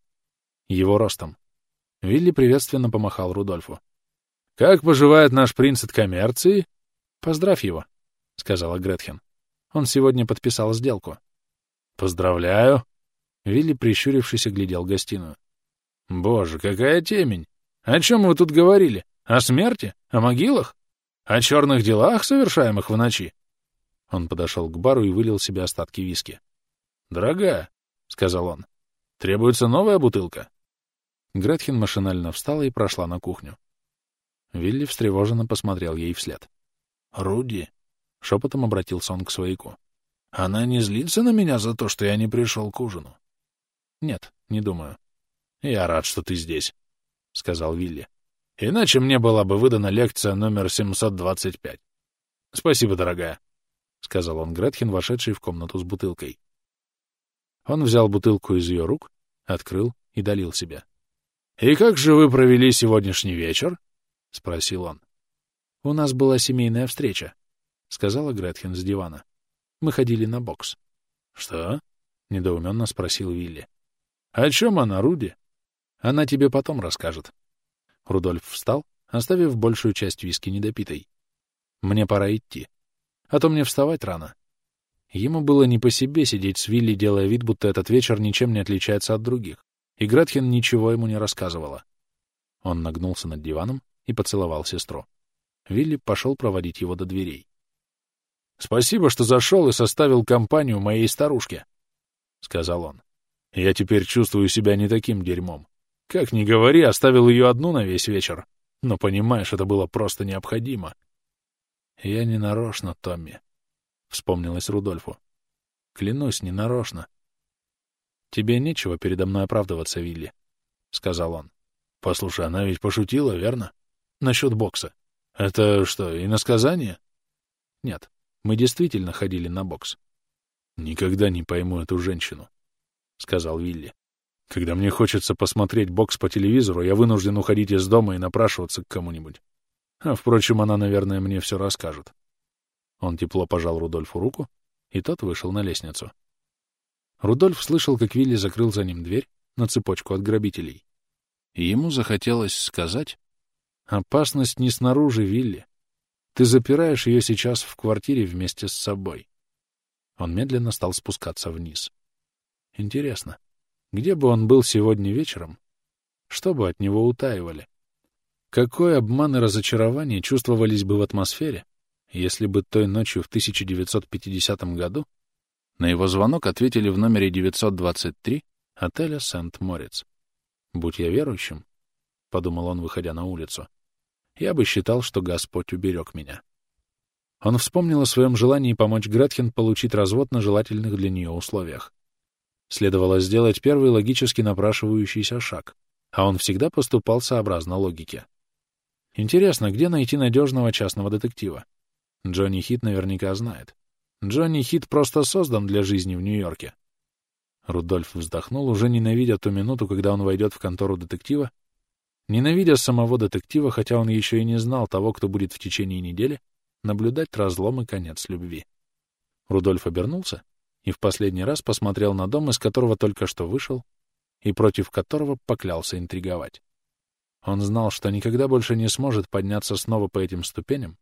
Его ростом. Вилли приветственно помахал Рудольфу. «Как поживает наш принц от коммерции?» «Поздравь его», — сказала Гретхен. «Он сегодня подписал сделку». «Поздравляю!» Вилли, прищурившись, глядел гостиную. «Боже, какая темень! О чем вы тут говорили? О смерти? О могилах? О черных делах, совершаемых в ночи?» Он подошел к бару и вылил себе остатки виски. «Дорогая», — сказал он, — «требуется новая бутылка». Гретхен машинально встала и прошла на кухню. Вилли встревоженно посмотрел ей вслед. «Руди», — шепотом обратился он к свояку, — «она не злится на меня за то, что я не пришел к ужину?» «Нет, не думаю». «Я рад, что ты здесь», — сказал Вилли. «Иначе мне была бы выдана лекция номер 725. Спасибо, дорогая», — сказал он Гретхен, вошедший в комнату с бутылкой. Он взял бутылку из ее рук, открыл и долил себе. «И как же вы провели сегодняшний вечер?» — спросил он. «У нас была семейная встреча», — сказала Гретхен с дивана. «Мы ходили на бокс». «Что?» — недоуменно спросил Вилли. «О чем она, Руди?» «Она тебе потом расскажет». Рудольф встал, оставив большую часть виски недопитой. «Мне пора идти. А то мне вставать рано». Ему было не по себе сидеть с Вилли, делая вид, будто этот вечер ничем не отличается от других и Гретхен ничего ему не рассказывала. Он нагнулся над диваном и поцеловал сестру. Вилли пошел проводить его до дверей. «Спасибо, что зашел и составил компанию моей старушке», — сказал он. «Я теперь чувствую себя не таким дерьмом. Как ни говори, оставил ее одну на весь вечер. Но, понимаешь, это было просто необходимо». «Я не нарочно, Томми», — вспомнилось Рудольфу. «Клянусь, не нарочно. «Тебе нечего передо мной оправдываться, Вилли», — сказал он. «Послушай, она ведь пошутила, верно? Насчет бокса. Это что, и насказание?» «Нет, мы действительно ходили на бокс». «Никогда не пойму эту женщину», — сказал Вилли. «Когда мне хочется посмотреть бокс по телевизору, я вынужден уходить из дома и напрашиваться к кому-нибудь. А, впрочем, она, наверное, мне все расскажет». Он тепло пожал Рудольфу руку, и тот вышел на лестницу. Рудольф слышал, как Вилли закрыл за ним дверь на цепочку от грабителей. И ему захотелось сказать, «Опасность не снаружи, Вилли. Ты запираешь ее сейчас в квартире вместе с собой». Он медленно стал спускаться вниз. Интересно, где бы он был сегодня вечером? Что бы от него утаивали? Какой обман и разочарование чувствовались бы в атмосфере, если бы той ночью в 1950 году на его звонок ответили в номере 923 отеля Сент-Морец. «Будь я верующим», — подумал он, выходя на улицу, — «я бы считал, что Господь уберег меня». Он вспомнил о своем желании помочь Гретхен получить развод на желательных для нее условиях. Следовало сделать первый логически напрашивающийся шаг, а он всегда поступал сообразно логике. Интересно, где найти надежного частного детектива? Джонни Хит наверняка знает. Джонни Хит просто создан для жизни в Нью-Йорке. Рудольф вздохнул, уже ненавидя ту минуту, когда он войдет в контору детектива, ненавидя самого детектива, хотя он еще и не знал того, кто будет в течение недели наблюдать разлом и конец любви. Рудольф обернулся и в последний раз посмотрел на дом, из которого только что вышел, и против которого поклялся интриговать. Он знал, что никогда больше не сможет подняться снова по этим ступеням,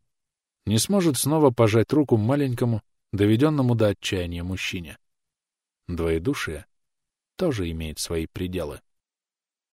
не сможет снова пожать руку маленькому, доведенному до отчаяния мужчине. Двоедушие тоже имеет свои пределы.